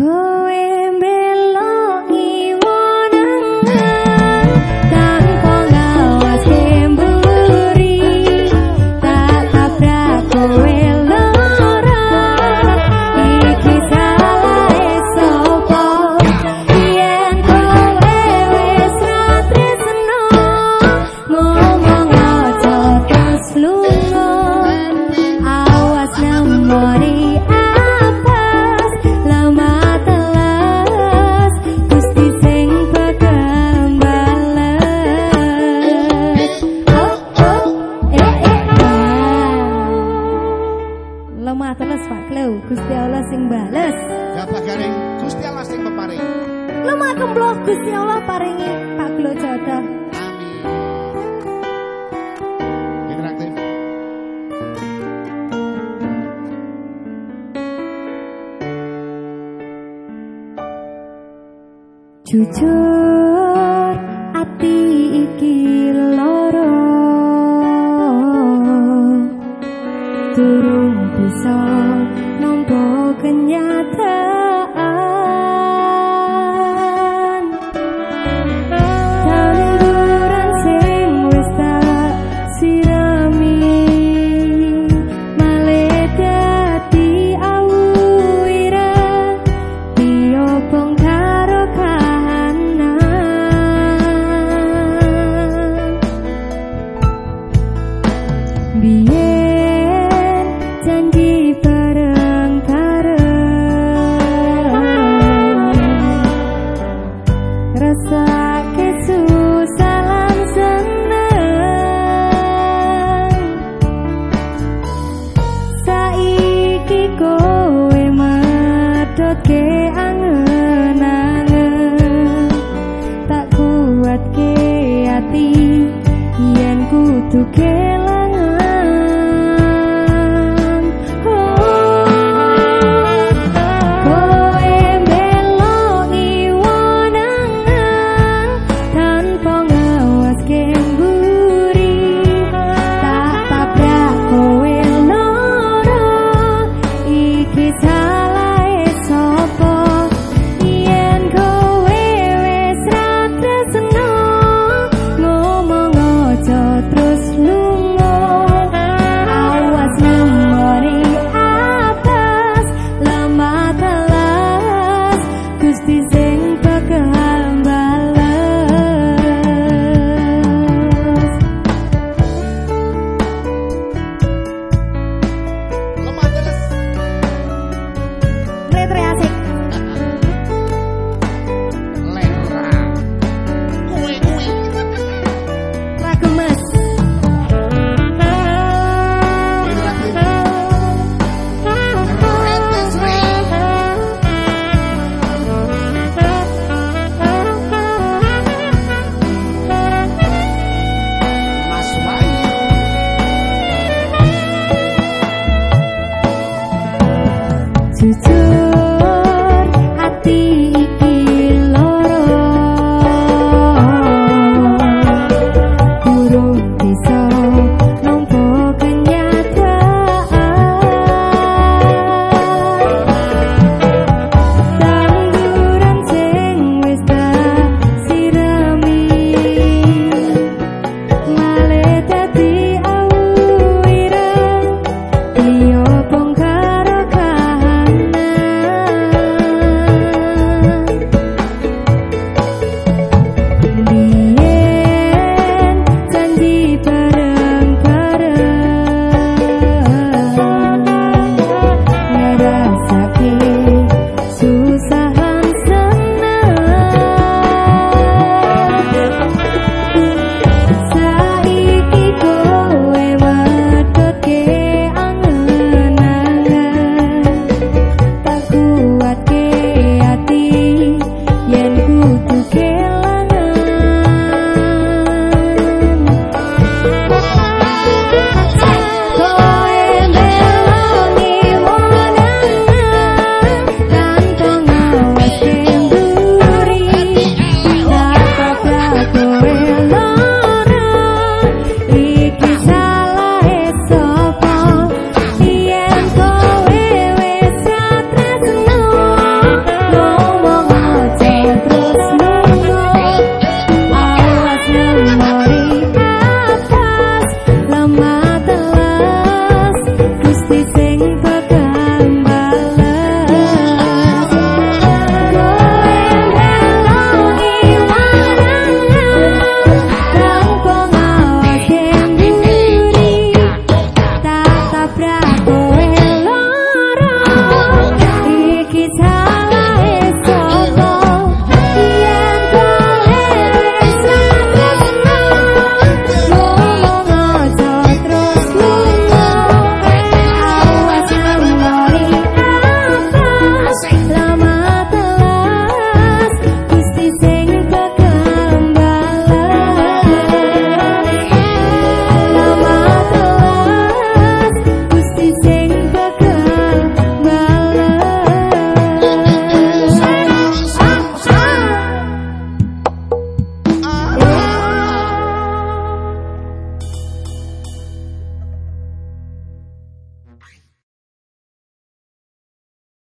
Gusti Gabah garing Gusti Allah sing peparing. Lemah kemploh Gusti Allah paringi Pak Glo jodoh. Amin. Interaktif. Jujur ati iki loro Durung bisa nampa kenyataan kowe madot ke angen-angen. Tak kuat ke hati yen kudu ke